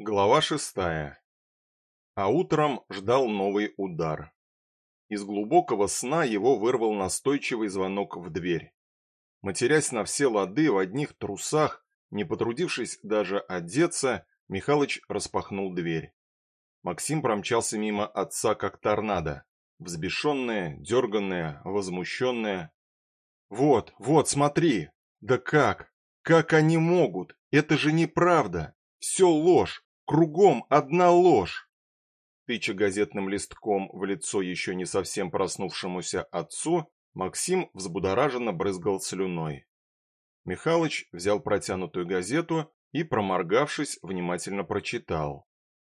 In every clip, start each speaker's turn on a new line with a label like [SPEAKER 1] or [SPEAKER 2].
[SPEAKER 1] Глава шестая. А утром ждал новый удар. Из глубокого сна его вырвал настойчивый звонок в дверь. Матерясь на все лады в одних трусах, не потрудившись даже одеться, Михалыч распахнул дверь. Максим промчался мимо отца как торнадо, взбешенная, дерганная, возмущенная. «Вот, вот, смотри! Да как? Как они могут? Это же неправда! Все ложь! Кругом одна ложь. Тыча газетным листком в лицо еще не совсем проснувшемуся отцу, Максим взбудораженно брызгал слюной. Михалыч взял протянутую газету и, проморгавшись, внимательно прочитал.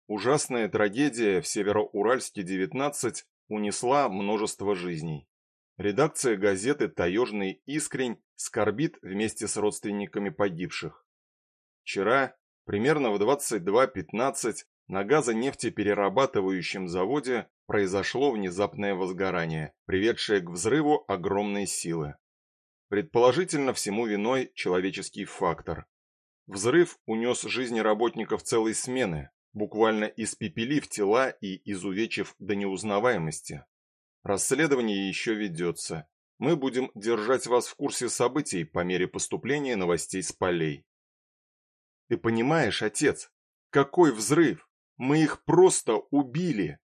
[SPEAKER 1] Ужасная трагедия в Североуральске 19 унесла множество жизней. Редакция газеты «Таежный искрень» скорбит вместе с родственниками погибших. Вчера Примерно в 22.15 на газонефтеперерабатывающем заводе произошло внезапное возгорание, приведшее к взрыву огромной силы. Предположительно, всему виной человеческий фактор. Взрыв унес жизни работников целой смены, буквально испепелив тела и изувечив до неузнаваемости. Расследование еще ведется. Мы будем держать вас в курсе событий по мере поступления новостей с полей. Ты понимаешь, отец, какой взрыв? Мы их просто убили.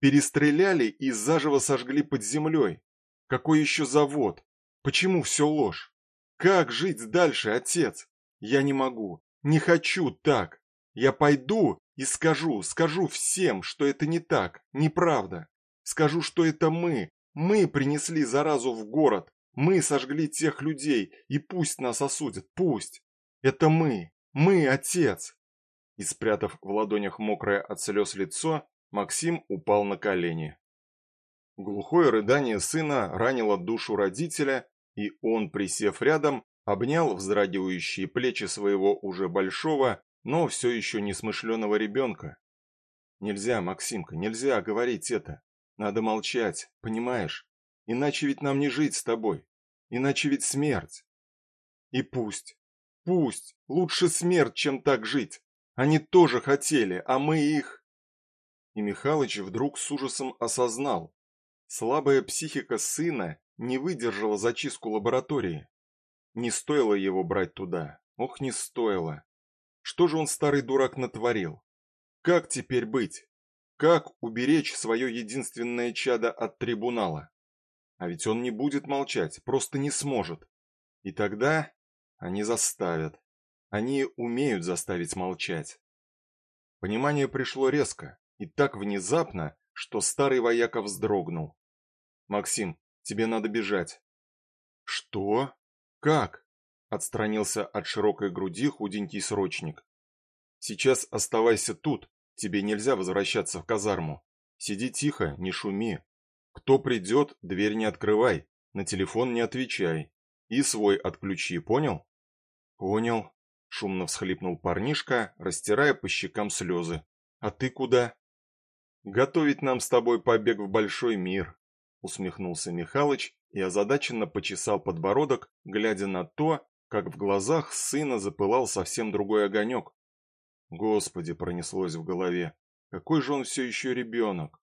[SPEAKER 1] Перестреляли и заживо сожгли под землей. Какой еще завод? Почему все ложь? Как жить дальше, отец? Я не могу, не хочу так. Я пойду и скажу, скажу всем, что это не так, неправда. Скажу, что это мы, мы принесли заразу в город, мы сожгли тех людей, и пусть нас осудят, пусть. Это мы, мы, отец!» И спрятав в ладонях мокрое от слез лицо, Максим упал на колени. Глухое рыдание сына ранило душу родителя, и он, присев рядом, обнял вздрагивающие плечи своего уже большого, но все еще несмышленого ребенка. «Нельзя, Максимка, нельзя говорить это. Надо молчать, понимаешь? Иначе ведь нам не жить с тобой. Иначе ведь смерть. И пусть, Пусть, лучше смерть, чем так жить. Они тоже хотели, а мы их... И Михалыч вдруг с ужасом осознал. Слабая психика сына не выдержала зачистку лаборатории. Не стоило его брать туда. Ох, не стоило. Что же он, старый дурак, натворил? Как теперь быть? Как уберечь свое единственное чадо от трибунала? А ведь он не будет молчать, просто не сможет. И тогда они заставят. Они умеют заставить молчать. Понимание пришло резко и так внезапно, что старый вояка вздрогнул. «Максим, тебе надо бежать». «Что? Как?» — отстранился от широкой груди худенький срочник. «Сейчас оставайся тут, тебе нельзя возвращаться в казарму. Сиди тихо, не шуми. Кто придет, дверь не открывай, на телефон не отвечай. И свой отключи, понял?» «Понял», — шумно всхлипнул парнишка, растирая по щекам слезы. «А ты куда?» «Готовить нам с тобой побег в большой мир», — усмехнулся Михалыч и озадаченно почесал подбородок, глядя на то, как в глазах сына запылал совсем другой огонек. Господи, пронеслось в голове, какой же он все еще ребенок.